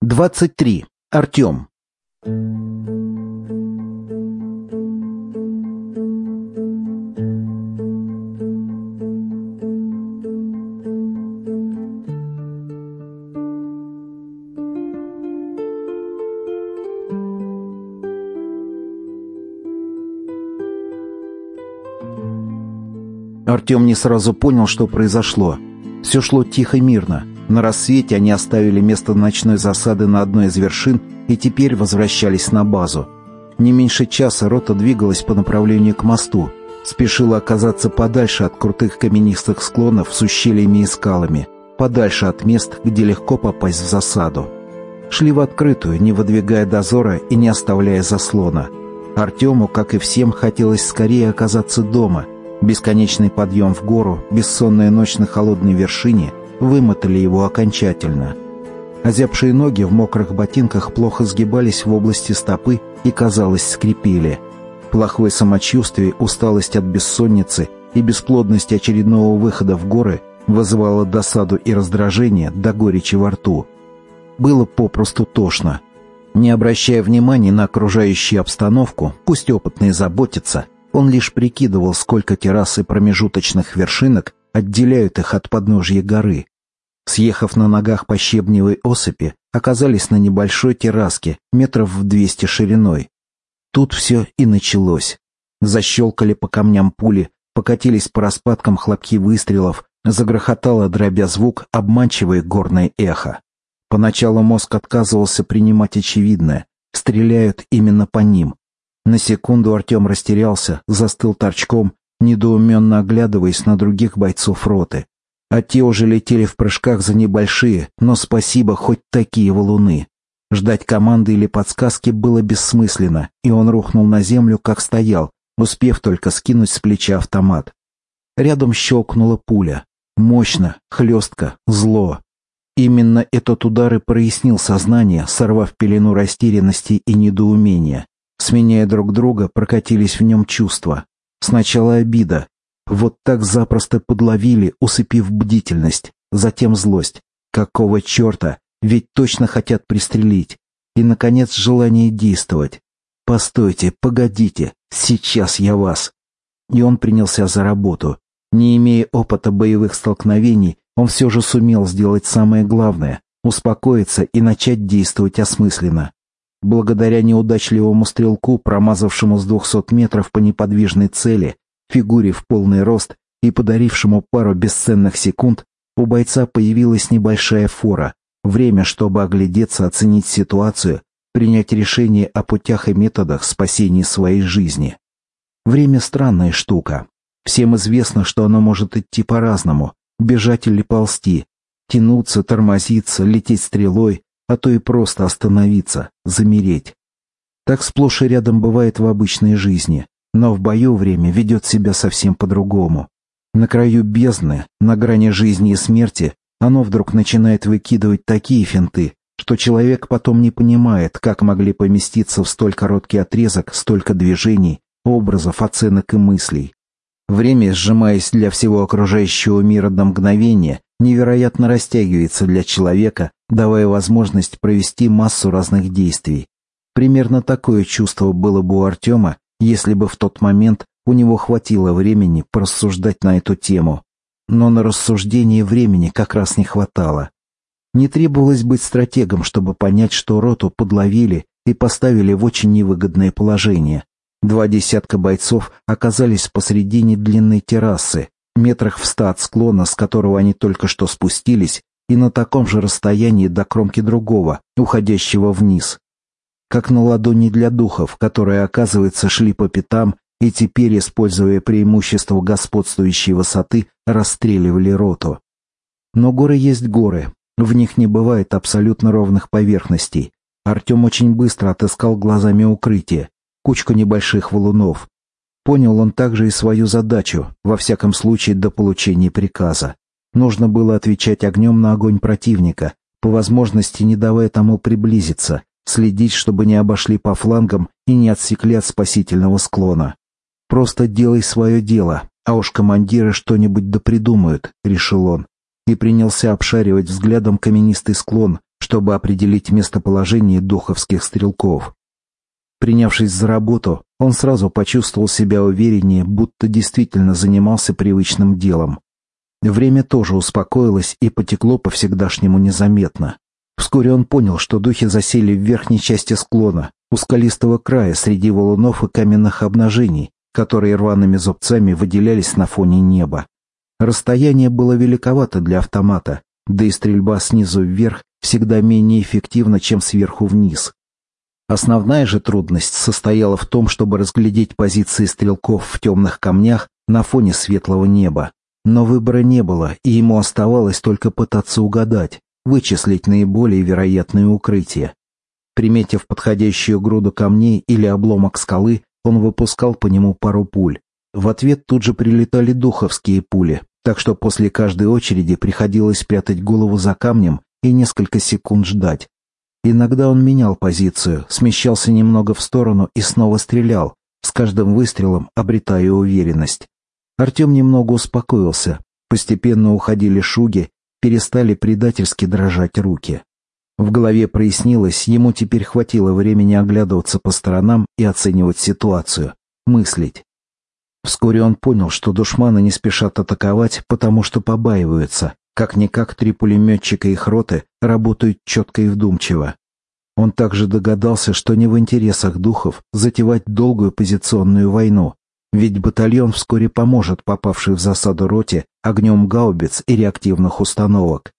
23. Артем. Артем не сразу понял, что произошло. Все шло тихо и мирно. На рассвете они оставили место ночной засады на одной из вершин и теперь возвращались на базу. Не меньше часа рота двигалась по направлению к мосту, спешила оказаться подальше от крутых каменистых склонов с ущельями и скалами, подальше от мест, где легко попасть в засаду. Шли в открытую, не выдвигая дозора и не оставляя заслона. Артему, как и всем, хотелось скорее оказаться дома. Бесконечный подъем в гору, бессонная ночь на холодной вершине вымотали его окончательно. Озябшие ноги в мокрых ботинках плохо сгибались в области стопы и, казалось, скрипели. Плохое самочувствие, усталость от бессонницы и бесплодность очередного выхода в горы вызывало досаду и раздражение до горечи во рту. Было попросту тошно. Не обращая внимания на окружающую обстановку, пусть опытные заботятся, он лишь прикидывал, сколько террас и промежуточных вершинок отделяют их от подножья горы. Съехав на ногах по щебневой осыпи, оказались на небольшой терраске, метров в двести шириной. Тут все и началось. Защелкали по камням пули, покатились по распадкам хлопки выстрелов, загрохотало, дробя звук, обманчивое горное эхо. Поначалу мозг отказывался принимать очевидное. Стреляют именно по ним. На секунду Артем растерялся, застыл торчком, недоуменно оглядываясь на других бойцов роты. А те уже летели в прыжках за небольшие, но спасибо, хоть такие валуны. Ждать команды или подсказки было бессмысленно, и он рухнул на землю, как стоял, успев только скинуть с плеча автомат. Рядом щелкнула пуля. Мощно, хлестко, зло. Именно этот удар и прояснил сознание, сорвав пелену растерянности и недоумения. Сменяя друг друга, прокатились в нем чувства. Сначала обида. Вот так запросто подловили, усыпив бдительность. Затем злость. Какого черта? Ведь точно хотят пристрелить. И, наконец, желание действовать. «Постойте, погодите, сейчас я вас». И он принялся за работу. Не имея опыта боевых столкновений, он все же сумел сделать самое главное — успокоиться и начать действовать осмысленно. Благодаря неудачливому стрелку, промазавшему с двухсот метров по неподвижной цели, фигуре в полный рост и подарившему пару бесценных секунд, у бойца появилась небольшая фора, время, чтобы оглядеться, оценить ситуацию, принять решение о путях и методах спасения своей жизни. Время странная штука. Всем известно, что оно может идти по-разному, бежать или ползти, тянуться, тормозиться, лететь стрелой, а то и просто остановиться, замереть. Так сплошь и рядом бывает в обычной жизни, но в бою время ведет себя совсем по-другому. На краю бездны, на грани жизни и смерти, оно вдруг начинает выкидывать такие финты, что человек потом не понимает, как могли поместиться в столь короткий отрезок столько движений, образов, оценок и мыслей. Время, сжимаясь для всего окружающего мира до мгновения, невероятно растягивается для человека, давая возможность провести массу разных действий. Примерно такое чувство было бы у Артема, если бы в тот момент у него хватило времени порассуждать на эту тему. Но на рассуждение времени как раз не хватало. Не требовалось быть стратегом, чтобы понять, что роту подловили и поставили в очень невыгодное положение. Два десятка бойцов оказались посредине длинной террасы, метрах в ста от склона, с которого они только что спустились, и на таком же расстоянии до кромки другого, уходящего вниз. Как на ладони для духов, которые, оказывается, шли по пятам и теперь, используя преимущество господствующей высоты, расстреливали роту. Но горы есть горы, в них не бывает абсолютно ровных поверхностей. Артем очень быстро отыскал глазами укрытие, кучку небольших валунов. Понял он также и свою задачу, во всяком случае до получения приказа. Нужно было отвечать огнем на огонь противника, по возможности не давая тому приблизиться, следить, чтобы не обошли по флангам и не отсекли от спасительного склона. «Просто делай свое дело, а уж командиры что-нибудь допридумают», — решил он, и принялся обшаривать взглядом каменистый склон, чтобы определить местоположение духовских стрелков. Принявшись за работу, он сразу почувствовал себя увереннее, будто действительно занимался привычным делом. Время тоже успокоилось и потекло по-всегдашнему незаметно. Вскоре он понял, что духи засели в верхней части склона, у скалистого края среди валунов и каменных обнажений, которые рваными зубцами выделялись на фоне неба. Расстояние было великовато для автомата, да и стрельба снизу вверх всегда менее эффективна, чем сверху вниз. Основная же трудность состояла в том, чтобы разглядеть позиции стрелков в темных камнях на фоне светлого неба. Но выбора не было, и ему оставалось только пытаться угадать, вычислить наиболее вероятные укрытия. Приметив подходящую груду камней или обломок скалы, он выпускал по нему пару пуль. В ответ тут же прилетали духовские пули, так что после каждой очереди приходилось прятать голову за камнем и несколько секунд ждать. Иногда он менял позицию, смещался немного в сторону и снова стрелял, с каждым выстрелом обретая уверенность. Артем немного успокоился. Постепенно уходили шуги, перестали предательски дрожать руки. В голове прояснилось, ему теперь хватило времени оглядываться по сторонам и оценивать ситуацию, мыслить. Вскоре он понял, что душманы не спешат атаковать, потому что побаиваются. Как-никак три пулеметчика их роты работают четко и вдумчиво. Он также догадался, что не в интересах духов затевать долгую позиционную войну, ведь батальон вскоре поможет попавшей в засаду роте огнем гаубиц и реактивных установок.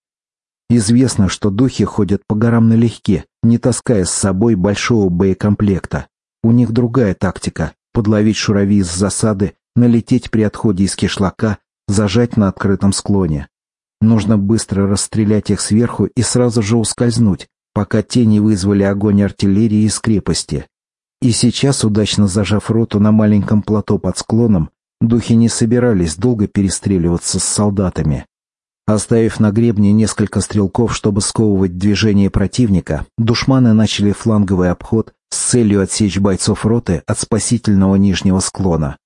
Известно, что духи ходят по горам налегке, не таская с собой большого боекомплекта. У них другая тактика — подловить шурави из засады, налететь при отходе из кишлака, зажать на открытом склоне. Нужно быстро расстрелять их сверху и сразу же ускользнуть, пока те не вызвали огонь артиллерии из крепости. И сейчас, удачно зажав роту на маленьком плато под склоном, духи не собирались долго перестреливаться с солдатами. Оставив на гребне несколько стрелков, чтобы сковывать движение противника, душманы начали фланговый обход с целью отсечь бойцов роты от спасительного нижнего склона.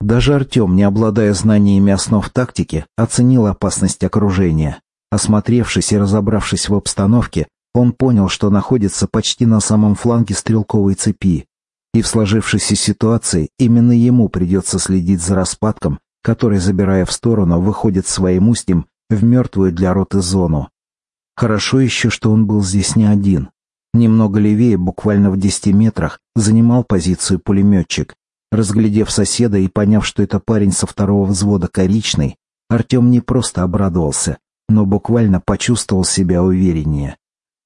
Даже Артем, не обладая знаниями основ тактики, оценил опасность окружения. Осмотревшись и разобравшись в обстановке, он понял, что находится почти на самом фланге стрелковой цепи, и в сложившейся ситуации именно ему придется следить за распадком, который, забирая в сторону, выходит своим устьем в мертвую для роты зону. Хорошо еще, что он был здесь не один. Немного левее, буквально в десяти метрах, занимал позицию пулеметчик. Разглядев соседа и поняв, что это парень со второго взвода коричный, Артем не просто обрадовался, но буквально почувствовал себя увереннее.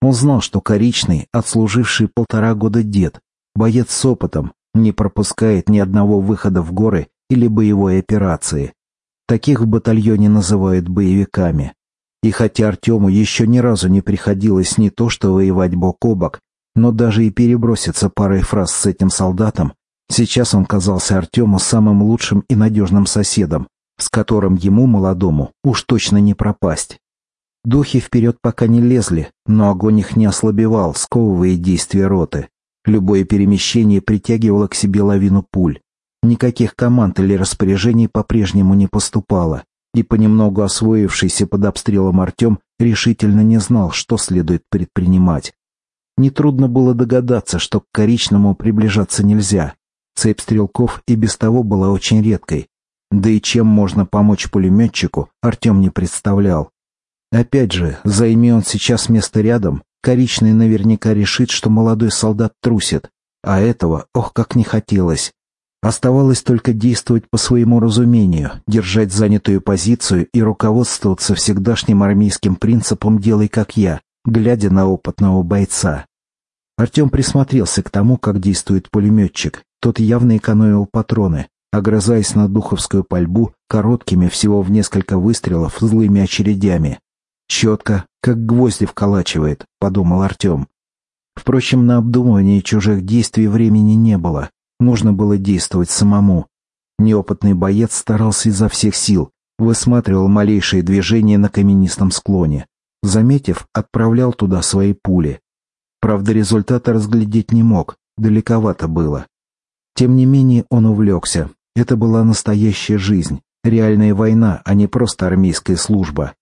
Он знал, что Коричный, отслуживший полтора года дед, боец с опытом, не пропускает ни одного выхода в горы или боевой операции. Таких в батальоне называют боевиками. И хотя Артему еще ни разу не приходилось не то что воевать бок о бок, но даже и переброситься парой фраз с этим солдатом, сейчас он казался Артему самым лучшим и надежным соседом, с которым ему, молодому, уж точно не пропасть. Духи вперед пока не лезли, но огонь их не ослабевал, сковывая действия роты. Любое перемещение притягивало к себе лавину пуль. Никаких команд или распоряжений по-прежнему не поступало, и понемногу освоившийся под обстрелом Артем решительно не знал, что следует предпринимать. Нетрудно было догадаться, что к Коричному приближаться нельзя. Цепь стрелков и без того была очень редкой. Да и чем можно помочь пулеметчику, Артем не представлял. Опять же, займи он сейчас место рядом, Коричный наверняка решит, что молодой солдат трусит, а этого, ох, как не хотелось. Оставалось только действовать по своему разумению, держать занятую позицию и руководствоваться всегдашним армейским принципом «делай как я», глядя на опытного бойца. Артем присмотрелся к тому, как действует пулеметчик. Тот явно экономил патроны, огрызаясь на духовскую пальбу короткими всего в несколько выстрелов злыми очередями. Четко, как гвозди вколачивает, подумал Артем. Впрочем, на обдумывание чужих действий времени не было. Нужно было действовать самому. Неопытный боец старался изо всех сил, высматривал малейшие движения на каменистом склоне. Заметив, отправлял туда свои пули. Правда, результата разглядеть не мог, далековато было. Тем не менее, он увлекся. Это была настоящая жизнь, реальная война, а не просто армейская служба.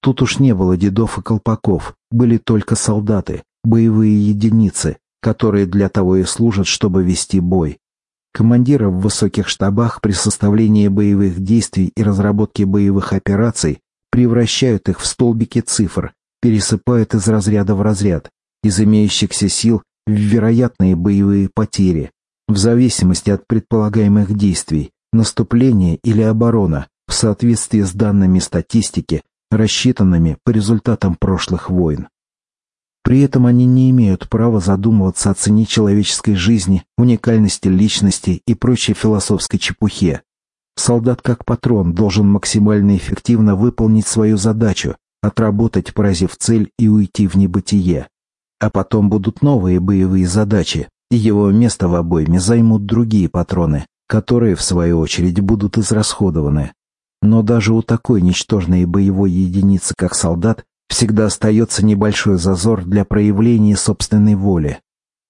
Тут уж не было дедов и колпаков, были только солдаты, боевые единицы, которые для того и служат, чтобы вести бой. Командиры в высоких штабах при составлении боевых действий и разработке боевых операций превращают их в столбики цифр, пересыпают из разряда в разряд, из имеющихся сил в вероятные боевые потери, в зависимости от предполагаемых действий, наступление или оборона, в соответствии с данными статистики, рассчитанными по результатам прошлых войн. При этом они не имеют права задумываться о цене человеческой жизни, уникальности личности и прочей философской чепухе. Солдат как патрон должен максимально эффективно выполнить свою задачу, отработать, поразив цель и уйти в небытие. А потом будут новые боевые задачи, и его место в обойме займут другие патроны, которые, в свою очередь, будут израсходованы. Но даже у такой ничтожной боевой единицы, как солдат, всегда остается небольшой зазор для проявления собственной воли.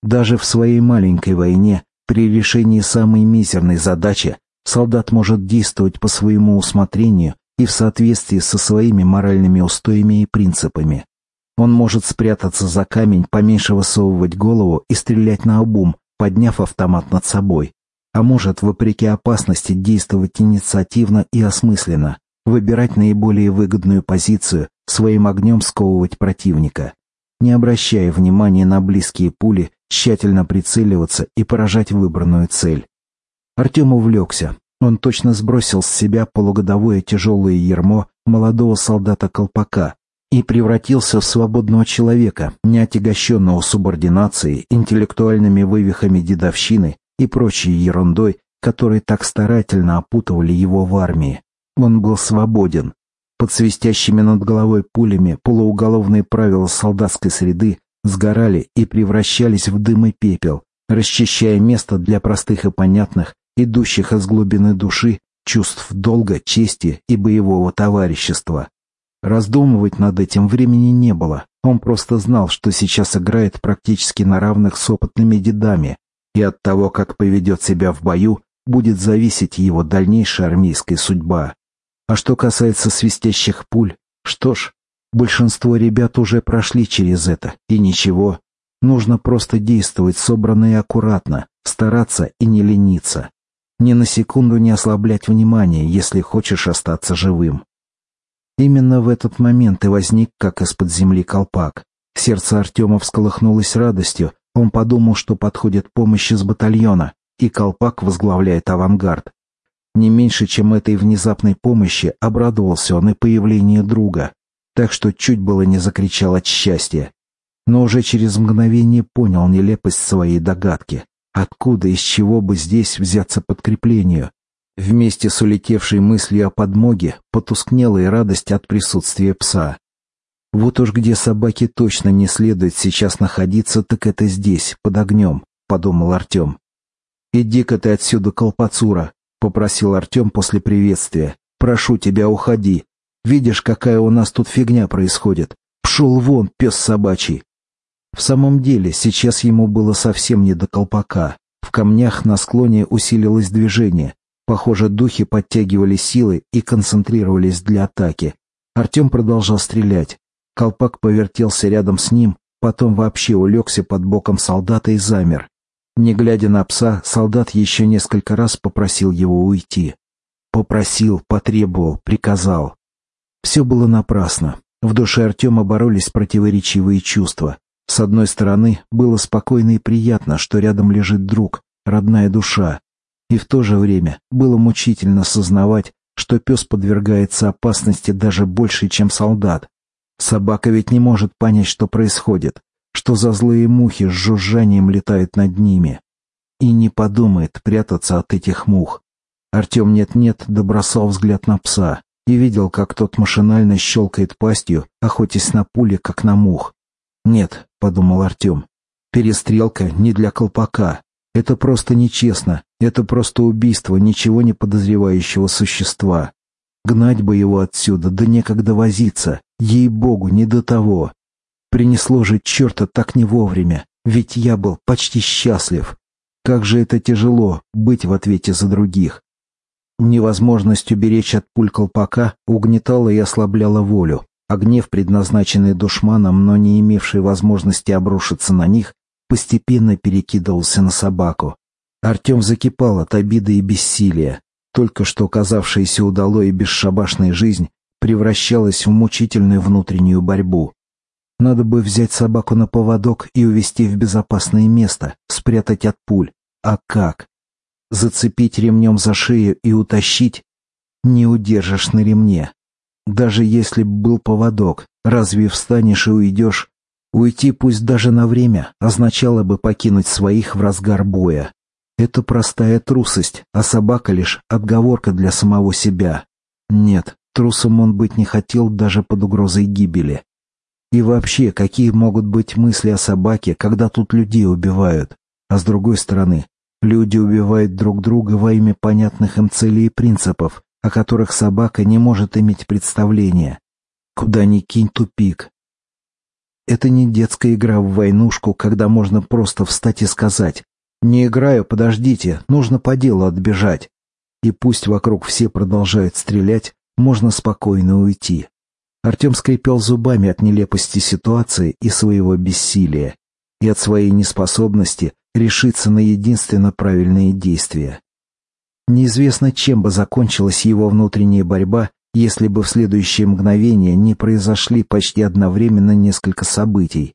Даже в своей маленькой войне, при решении самой мизерной задачи, солдат может действовать по своему усмотрению и в соответствии со своими моральными устоями и принципами. Он может спрятаться за камень, поменьше высовывать голову и стрелять на обум, подняв автомат над собой. А может, вопреки опасности, действовать инициативно и осмысленно, выбирать наиболее выгодную позицию, своим огнем сковывать противника. Не обращая внимания на близкие пули, тщательно прицеливаться и поражать выбранную цель. Артем увлекся. Он точно сбросил с себя полугодовое тяжелое ермо молодого солдата-колпака, и превратился в свободного человека, не отягощенного субординацией, интеллектуальными вывихами дедовщины и прочей ерундой, которые так старательно опутывали его в армии. Он был свободен. Под свистящими над головой пулями полууголовные правила солдатской среды сгорали и превращались в дым и пепел, расчищая место для простых и понятных, идущих из глубины души, чувств долга, чести и боевого товарищества. Раздумывать над этим времени не было. Он просто знал, что сейчас играет практически на равных с опытными дедами, и от того, как поведет себя в бою, будет зависеть его дальнейшая армейская судьба. А что касается свистящих пуль, что ж, большинство ребят уже прошли через это, и ничего. Нужно просто действовать собранно и аккуратно, стараться и не лениться. Ни на секунду не ослаблять внимание, если хочешь остаться живым. Именно в этот момент и возник, как из-под земли колпак. Сердце Артема всколыхнулось радостью. Он подумал, что подходит помощь из батальона, и колпак возглавляет авангард. Не меньше, чем этой внезапной помощи, обрадовался он и появлению друга, так что чуть было не закричал от счастья. Но уже через мгновение понял нелепость своей догадки. Откуда, из чего бы здесь взяться подкреплению? Вместе с улетевшей мыслью о подмоге потускнела и радость от присутствия пса. Вот уж где собаке точно не следует сейчас находиться, так это здесь, под огнем, подумал Артем. «Иди-ка ты отсюда, колпацура», — попросил Артем после приветствия. «Прошу тебя, уходи. Видишь, какая у нас тут фигня происходит. Пшел вон, пес собачий». В самом деле, сейчас ему было совсем не до колпака. В камнях на склоне усилилось движение. Похоже, духи подтягивали силы и концентрировались для атаки. Артем продолжал стрелять. Колпак повертелся рядом с ним, потом вообще улегся под боком солдата и замер. Не глядя на пса, солдат еще несколько раз попросил его уйти. Попросил, потребовал, приказал. Все было напрасно. В душе Артема боролись противоречивые чувства. С одной стороны, было спокойно и приятно, что рядом лежит друг, родная душа. И в то же время было мучительно сознавать, что пес подвергается опасности даже больше, чем солдат. Собака ведь не может понять, что происходит, что за злые мухи с жужжанием летают над ними. И не подумает прятаться от этих мух. Артем нет-нет добросал взгляд на пса и видел, как тот машинально щелкает пастью, охотясь на пули, как на мух. «Нет», — подумал Артем, — «перестрелка не для колпака, это просто нечестно, это просто убийство ничего не подозревающего существа. Гнать бы его отсюда, да некогда возиться, ей-богу, не до того. Принесло же черта так не вовремя, ведь я был почти счастлив. Как же это тяжело, быть в ответе за других. Невозможность уберечь от пуль колпака угнетала и ослабляла волю. а гнев, предназначенный душманам, но не имевший возможности обрушиться на них, постепенно перекидывался на собаку. Артем закипал от обиды и бессилия. Только что казавшаяся удалой и бесшабашной жизнь превращалась в мучительную внутреннюю борьбу. Надо бы взять собаку на поводок и увести в безопасное место, спрятать от пуль. А как? Зацепить ремнем за шею и утащить? Не удержишь на ремне. Даже если б был поводок, разве встанешь и уйдешь? Уйти, пусть даже на время, означало бы покинуть своих в разгар боя. Это простая трусость, а собака лишь отговорка для самого себя. Нет, трусом он быть не хотел даже под угрозой гибели. И вообще, какие могут быть мысли о собаке, когда тут людей убивают? А с другой стороны, люди убивают друг друга во имя понятных им целей и принципов, о которых собака не может иметь представления. Куда ни кинь тупик. Это не детская игра в войнушку, когда можно просто встать и сказать «Не играю, подождите, нужно по делу отбежать». И пусть вокруг все продолжают стрелять, можно спокойно уйти. Артем скрипел зубами от нелепости ситуации и своего бессилия, и от своей неспособности решиться на единственно правильные действия. Неизвестно, чем бы закончилась его внутренняя борьба, если бы в следующее мгновение не произошли почти одновременно несколько событий.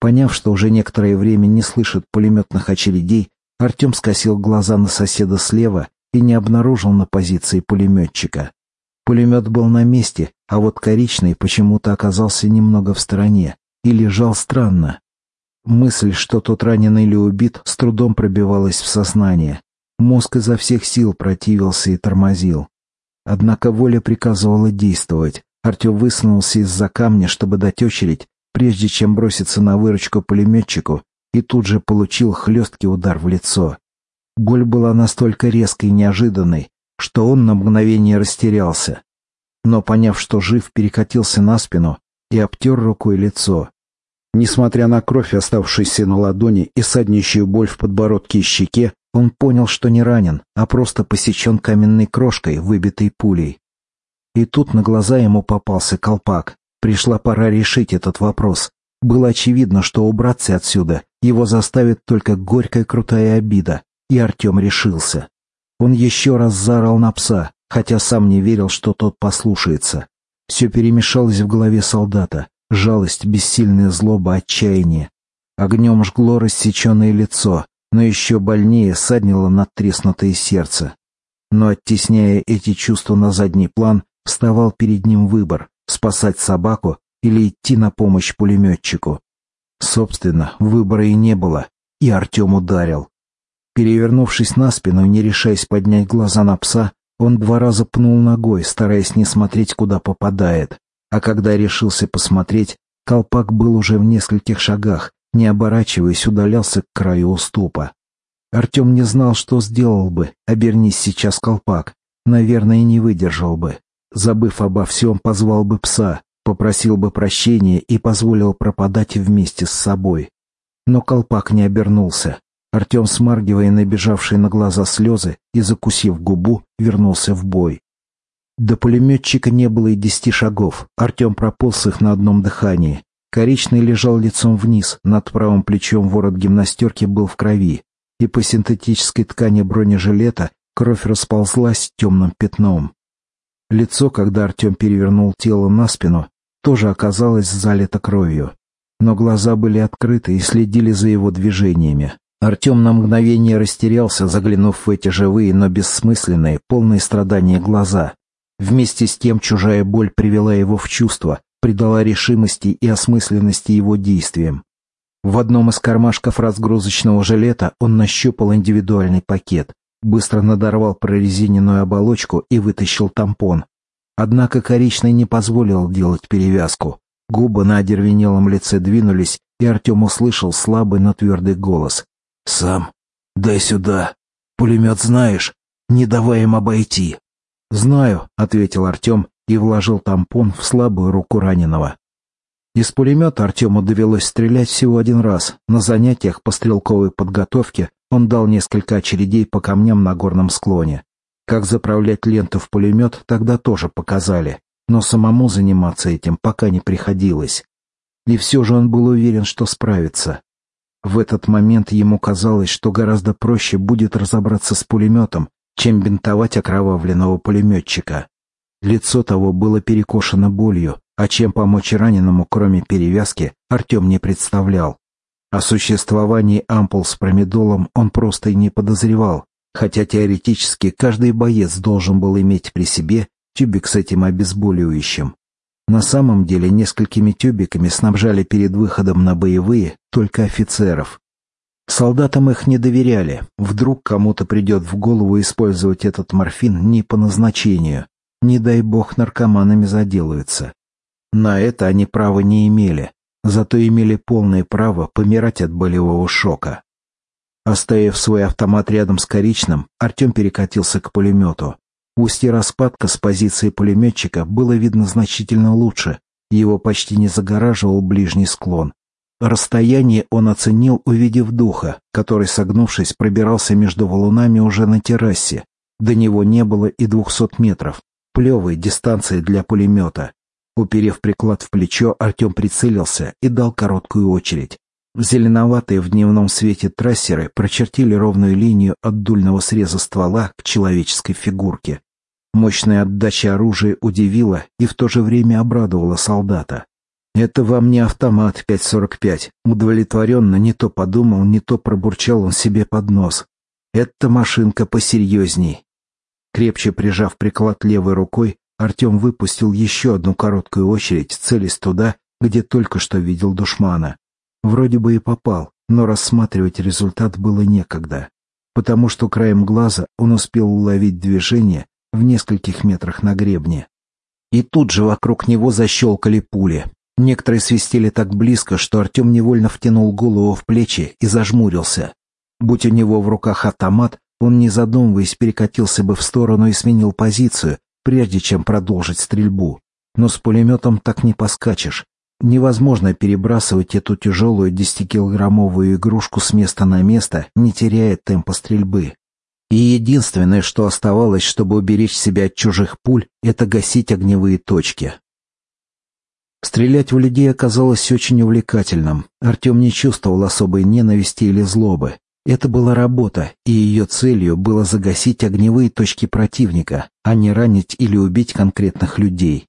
Поняв, что уже некоторое время не слышит пулеметных очередей, Артем скосил глаза на соседа слева и не обнаружил на позиции пулеметчика. Пулемет был на месте, а вот коричный почему-то оказался немного в стороне и лежал странно. Мысль, что тот ранен или убит, с трудом пробивалась в сознание. Мозг изо всех сил противился и тормозил. Однако воля приказывала действовать. Артем высунулся из-за камня, чтобы дать очередь, прежде чем броситься на выручку пулеметчику, и тут же получил хлесткий удар в лицо. Боль была настолько резкой и неожиданной, что он на мгновение растерялся. Но, поняв, что жив, перекатился на спину и обтер рукой лицо. Несмотря на кровь, оставшуюся на ладони и саднищую боль в подбородке и щеке, он понял, что не ранен, а просто посечен каменной крошкой, выбитой пулей. И тут на глаза ему попался колпак. Пришла пора решить этот вопрос. Было очевидно, что убраться отсюда его заставит только горькая крутая обида, и Артем решился. Он еще раз заорал на пса, хотя сам не верил, что тот послушается. Все перемешалось в голове солдата. Жалость, бессильная злоба, отчаяние. Огнем жгло рассеченное лицо, но еще больнее саднило надтреснутое сердце. Но оттесняя эти чувства на задний план, вставал перед ним выбор — спасать собаку или идти на помощь пулеметчику. Собственно, выбора и не было, и Артем ударил. Перевернувшись на спину, не решаясь поднять глаза на пса, он два раза пнул ногой, стараясь не смотреть, куда попадает. А когда решился посмотреть, колпак был уже в нескольких шагах, не оборачиваясь, удалялся к краю уступа. Артем не знал, что сделал бы, обернись сейчас колпак. Наверное, не выдержал бы. Забыв обо всем, позвал бы пса, попросил бы прощения и позволил пропадать вместе с собой. Но колпак не обернулся. Артем, смаргивая набежавшие на глаза слезы и закусив губу, вернулся в бой. До пулеметчика не было и десяти шагов. Артем прополз их на одном дыхании. Коричный лежал лицом вниз, над правым плечом ворот гимнастерки был в крови, и по синтетической ткани бронежилета кровь расползлась темным пятном. Лицо, когда Артем перевернул тело на спину, тоже оказалось залито кровью. Но глаза были открыты и следили за его движениями. Артем на мгновение растерялся, заглянув в эти живые, но бессмысленные, полные страдания глаза. Вместе с тем чужая боль привела его в чувство, придала решимости и осмысленности его действиям. В одном из кармашков разгрузочного жилета он нащупал индивидуальный пакет, быстро надорвал прорезиненную оболочку и вытащил тампон. Однако Коричный не позволил делать перевязку. Губы на одервенелом лице двинулись, и Артем услышал слабый, но твердый голос. «Сам, дай сюда. Пулемет знаешь, не давай им обойти». «Знаю», — ответил Артем и вложил тампон в слабую руку раненого. Из пулемета Артему довелось стрелять всего один раз. На занятиях по стрелковой подготовке он дал несколько очередей по камням на горном склоне. Как заправлять ленту в пулемет, тогда тоже показали. но самому заниматься этим пока не приходилось. И все же он был уверен, что справится. В этот момент ему казалось, что гораздо проще будет разобраться с пулеметом, чем бинтовать окровавленного пулеметчика. Лицо того было перекошено болью, а чем помочь раненому, кроме перевязки, Артем не представлял. О существовании ампул с промедолом он просто и не подозревал, хотя теоретически каждый боец должен был иметь при себе тюбик с этим обезболивающим. На самом деле несколькими тюбиками снабжали перед выходом на боевые только офицеров. Солдатам их не доверяли, вдруг кому-то придет в голову использовать этот морфин не по назначению. Не дай бог наркоманами заделаются. На это они права не имели, зато имели полное право помирать от болевого шока. Оставив свой автомат рядом с коричным, Артем перекатился к пулемету. Устье распадка с позиции пулеметчика было видно значительно лучше, его почти не загораживал ближний склон. Расстояние он оценил, увидев духа, который, согнувшись, пробирался между валунами уже на террасе. До него не было и двухсот метров. Плевая дистанция для пулемета. Уперев приклад в плечо, Артем прицелился и дал короткую очередь. Зеленоватые в дневном свете трассеры прочертили ровную линию от дульного среза ствола к человеческой фигурке. Мощная отдача оружия удивила и в то же время обрадовала солдата. «Это вам не автомат 5.45», удовлетворенно не то подумал, не то пробурчал он себе под нос. «Это машинка посерьезней». Крепче прижав приклад левой рукой, Артем выпустил еще одну короткую очередь, целясь туда, где только что видел душмана. Вроде бы и попал, но рассматривать результат было некогда, потому что краем глаза он успел уловить движение в нескольких метрах на гребне. И тут же вокруг него защелкали пули. Некоторые свистели так близко, что Артем невольно втянул голову в плечи и зажмурился. Будь у него в руках автомат, он, не задумываясь, перекатился бы в сторону и сменил позицию, прежде чем продолжить стрельбу. Но с пулеметом так не поскачешь. Невозможно перебрасывать эту тяжелую десятикилограммовую игрушку с места на место, не теряя темпа стрельбы. И единственное, что оставалось, чтобы уберечь себя от чужих пуль, это гасить огневые точки. Стрелять в людей оказалось очень увлекательным. Артем не чувствовал особой ненависти или злобы. Это была работа, и ее целью было загасить огневые точки противника, а не ранить или убить конкретных людей.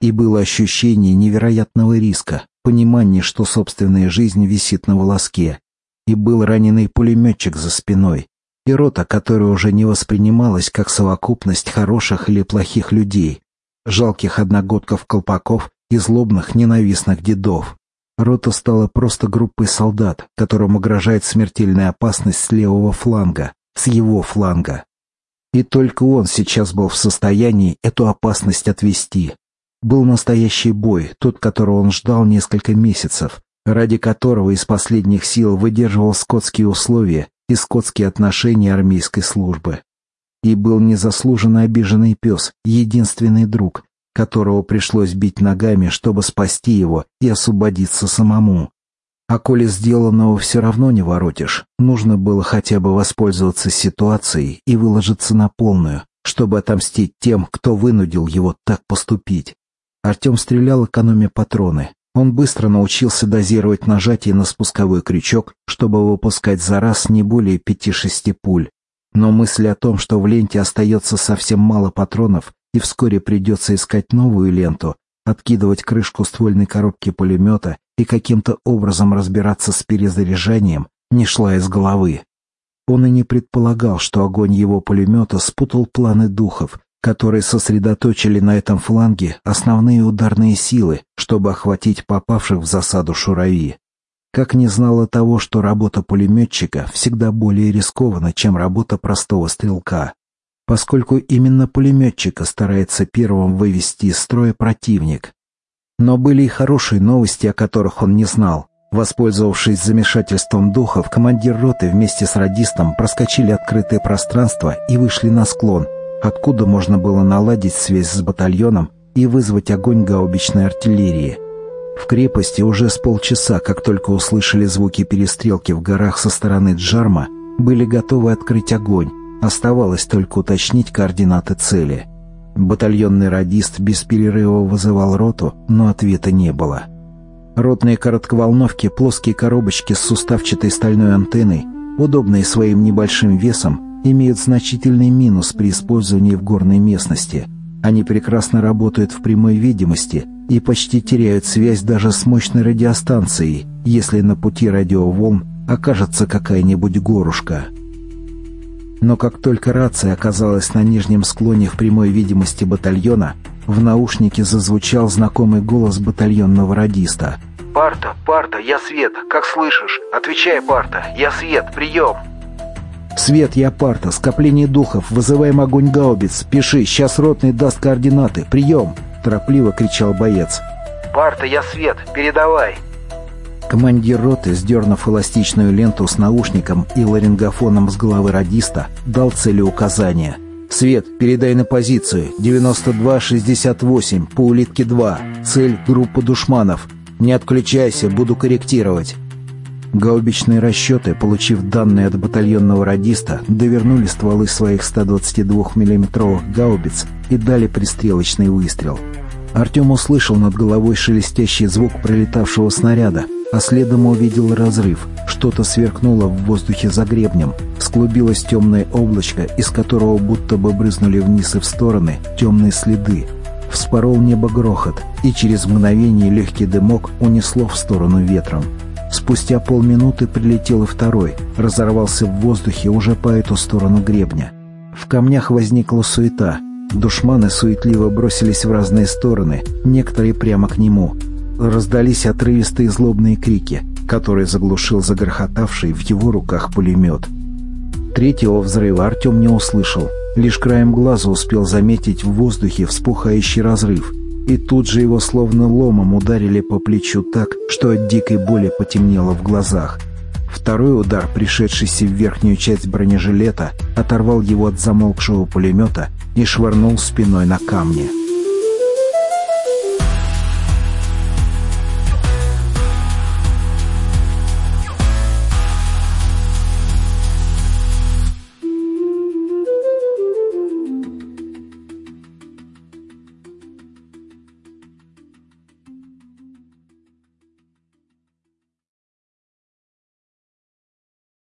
И было ощущение невероятного риска, понимание, что собственная жизнь висит на волоске. И был раненый пулеметчик за спиной, и рота, которая уже не воспринималась как совокупность хороших или плохих людей, жалких одногодков-колпаков и злобных ненавистных дедов. Рота стала просто группой солдат, которым угрожает смертельная опасность с левого фланга, с его фланга. И только он сейчас был в состоянии эту опасность отвести. Был настоящий бой, тот, которого он ждал несколько месяцев, ради которого из последних сил выдерживал скотские условия и скотские отношения армейской службы. И был незаслуженно обиженный пес, единственный друг, которого пришлось бить ногами, чтобы спасти его и освободиться самому. А коли сделанного все равно не воротишь, нужно было хотя бы воспользоваться ситуацией и выложиться на полную, чтобы отомстить тем, кто вынудил его так поступить. Артем стрелял, экономя патроны. Он быстро научился дозировать нажатие на спусковой крючок, чтобы выпускать за раз не более пяти-шести пуль. Но мысль о том, что в ленте остается совсем мало патронов, и вскоре придется искать новую ленту, откидывать крышку ствольной коробки пулемета и каким-то образом разбираться с перезаряжанием, не шла из головы. Он и не предполагал, что огонь его пулемета спутал планы духов, которые сосредоточили на этом фланге основные ударные силы, чтобы охватить попавших в засаду шурави. Как не знала того, что работа пулеметчика всегда более рискована, чем работа простого стрелка поскольку именно пулеметчика старается первым вывести из строя противник. Но были и хорошие новости, о которых он не знал. Воспользовавшись замешательством духов, командир роты вместе с радистом проскочили открытое пространство и вышли на склон, откуда можно было наладить связь с батальоном и вызвать огонь гаубичной артиллерии. В крепости уже с полчаса, как только услышали звуки перестрелки в горах со стороны Джарма, были готовы открыть огонь, Оставалось только уточнить координаты цели. Батальонный радист без перерыва вызывал роту, но ответа не было. Ротные коротковолновки, плоские коробочки с суставчатой стальной антенной, удобные своим небольшим весом, имеют значительный минус при использовании в горной местности. Они прекрасно работают в прямой видимости и почти теряют связь даже с мощной радиостанцией, если на пути радиоволн окажется какая-нибудь горушка. Но как только рация оказалась на нижнем склоне в прямой видимости батальона, в наушнике зазвучал знакомый голос батальонного радиста. «Парта, Парта, я Свет, как слышишь? Отвечай, Парта, я Свет, прием!» «Свет, я Парта, скопление духов, вызываем огонь гаубиц, пиши, сейчас ротный даст координаты, прием!» торопливо кричал боец. «Парта, я Свет, передавай!» Командир роты, сдернув эластичную ленту с наушником и ларингофоном с головы радиста, дал целеуказание. «Свет, передай на позицию. 92-68, по улитке 2. Цель — группа душманов. Не отключайся, буду корректировать». Гаубичные расчеты, получив данные от батальонного радиста, довернули стволы своих 122 миллиметровых гаубиц и дали пристрелочный выстрел. Артем услышал над головой шелестящий звук пролетавшего снаряда — а следом увидел разрыв. Что-то сверкнуло в воздухе за гребнем. Склубилось темное облачко, из которого будто бы брызнули вниз и в стороны темные следы. Вспорол небо грохот, и через мгновение легкий дымок унесло в сторону ветром. Спустя полминуты прилетел и второй, разорвался в воздухе уже по эту сторону гребня. В камнях возникла суета. Душманы суетливо бросились в разные стороны, некоторые прямо к нему — раздались отрывистые злобные крики, которые заглушил загрохотавший в его руках пулемет. Третьего взрыва Артем не услышал, лишь краем глаза успел заметить в воздухе вспухающий разрыв, и тут же его словно ломом ударили по плечу так, что от дикой боли потемнело в глазах. Второй удар, пришедшийся в верхнюю часть бронежилета, оторвал его от замолкшего пулемета и швырнул спиной на камни.